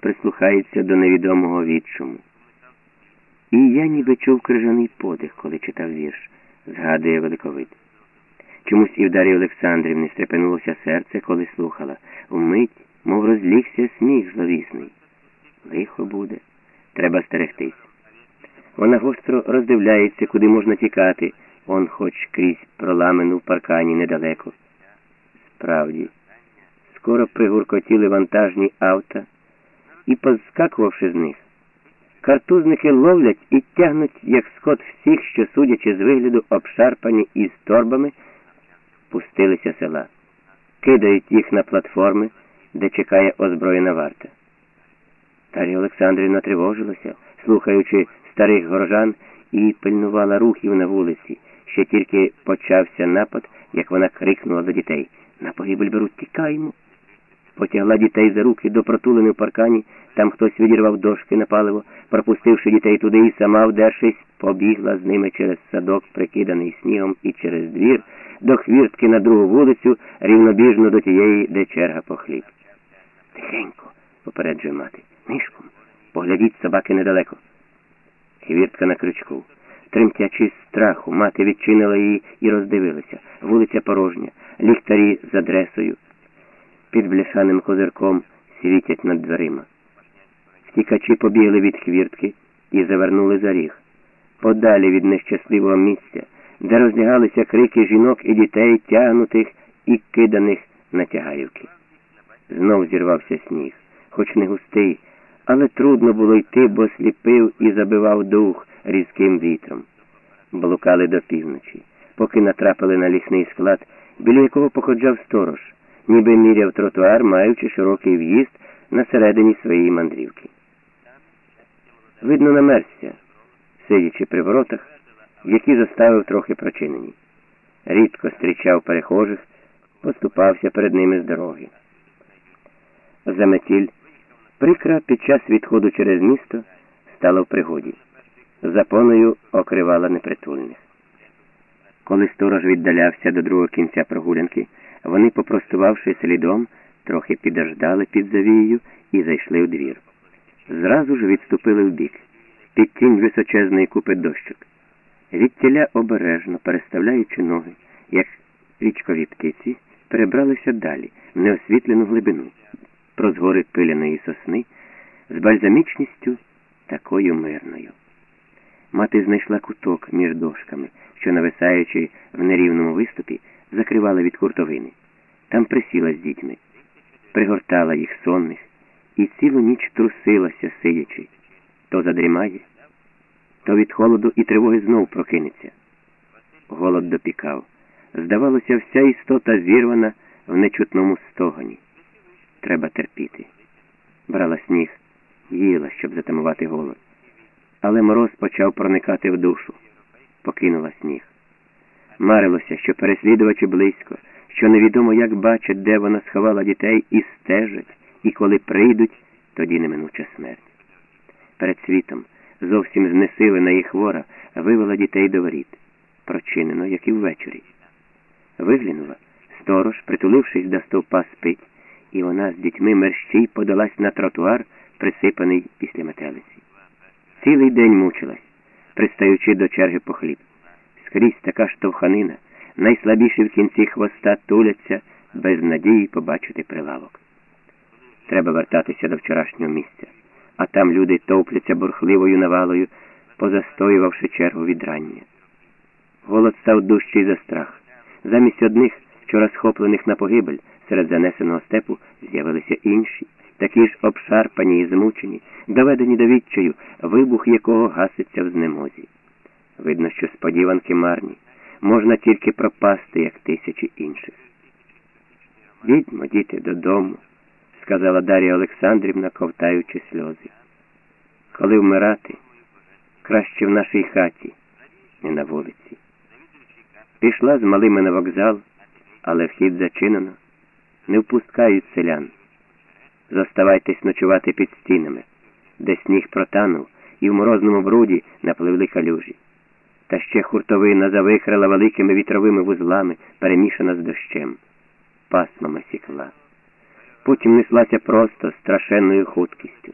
прислухається до невідомого відчуму. І я ніби чув крижаний подих, коли читав вірш, згадує Великовид. Чомусь і в Дар'ї Олександрівни стрепенулося серце, коли слухала. Вмить, мов розлігся сміх зловісний. Лихо буде, треба стерегтись. Вона гостро роздивляється, куди можна тікати, он хоч крізь проламену в паркані недалеко. Справді, скоро пригуркотіли вантажні авто і, позскакувавши з них, картузники ловлять і тягнуть, як скот всіх, що, судячи з вигляду, обшарпані із торбами, пустилися села, кидають їх на платформи, де чекає озброєна варта. Тарія Олександрівна тривожилася, слухаючи старих горожан, і пильнувала рухів на вулиці. Ще тільки почався напад, як вона крикнула до дітей На погибель беруть, тікаємо. Потягла дітей за руки до протулини в паркані, там хтось відірвав дошки на паливо, пропустивши дітей туди і сама, вдершись, побігла з ними через садок, прикиданий снігом, і через двір до хвіртки на другу вулицю, рівнобіжно до тієї, де черга по хліб. Тихенько, попереджує мати, нишком, поглядіть собаки недалеко. Хвіртка на крючку. Тремтячи страху, мати відчинила її і роздивилася. Вулиця порожня, ліхтарі з адресою. Під бляшаним козирком світять над дверима. Втікачі побігли від хвіртки і завернули за ріг. Подалі від нещасливого місця, де розлягалися крики жінок і дітей, тягнутих і киданих на тягарівки. Знов зірвався сніг, хоч не густий, але трудно було йти, бо сліпив і забивав дух різким вітром. Блукали до півночі, поки натрапили на лісний склад, біля якого походжав сторож, ніби міряв тротуар, маючи широкий в'їзд на середині своєї мандрівки. Видно, намерзся, сидячи при воротах, які заставив трохи прочинені. Рідко зустрічав перехожих, поступався перед ними з дороги. Заметіль, прикра під час відходу через місто, стала в пригоді. Запоною окривала непритульних. Коли сторож віддалявся до другого кінця прогулянки, вони, попростувавши слідом, трохи підождали під завією і зайшли у двір. Зразу ж відступили вбік, під тінь височезної купи дощок. Відтіля обережно, переставляючи ноги, як річкові птиці, перебралися далі, в неосвітлену глибину, про згори пиляної сосни, з бальзамічністю такою мирною. Мати знайшла куток між дошками, що, нависаючи в нерівному виступі, закривала від хуртовини. Там присіла з дітьми, пригортала їх сонних і цілу ніч трусилася, сидячи, то задрімає, то від холоду і тривоги знов прокинеться. Голод допікав. Здавалося, вся істота зірвана в нечутному стогоні. Треба терпіти. Брала сніг, їла, щоб затамувати голод. Але мороз почав проникати в душу, покинула сніг. Марилося, що переслідувачі близько, що невідомо, як бачать, де вона сховала дітей, і стежать, і коли прийдуть, тоді неминуча смерть. Перед світом, зовсім знесилена і хвора, вивела дітей до воріт, прочинено, як і ввечері. Виглянула, сторож, притулившись до стовпа, спить, і вона з дітьми мерщій подалась на тротуар, присипаний після метелиці. Цілий день мучилась, пристаючи до черги по хліб. Скрізь така штовханина, найслабіші в кінці хвоста туляться, без надії побачити прилавок. Треба вертатися до вчорашнього місця, а там люди товпляться бурхливою навалою, позастоювавши чергу від рання. Голод став дужчий за страх. Замість одних, вчора схоплених на погибель, серед занесеного степу з'явилися інші, такі ж обшарпані і змучені, доведені до відчаю, вибух якого гаситься в знемозі. Видно, що сподіванки марні, можна тільки пропасти, як тисячі інших. Відьмо, діти, додому, сказала Дар'я Олександрівна, ковтаючи сльози. Коли вмирати, краще в нашій хаті, не на вулиці. Пішла з малими на вокзал, але вхід зачинено, не впускають селян. Зоставайтесь ночувати під стінами, де сніг протанув і в морозному бруді напливли калюжі. Та ще хуртовина завихрила великими вітровими вузлами, перемішана з дощем. Пасмами сікла. Потім неслася просто страшенною хуткістю.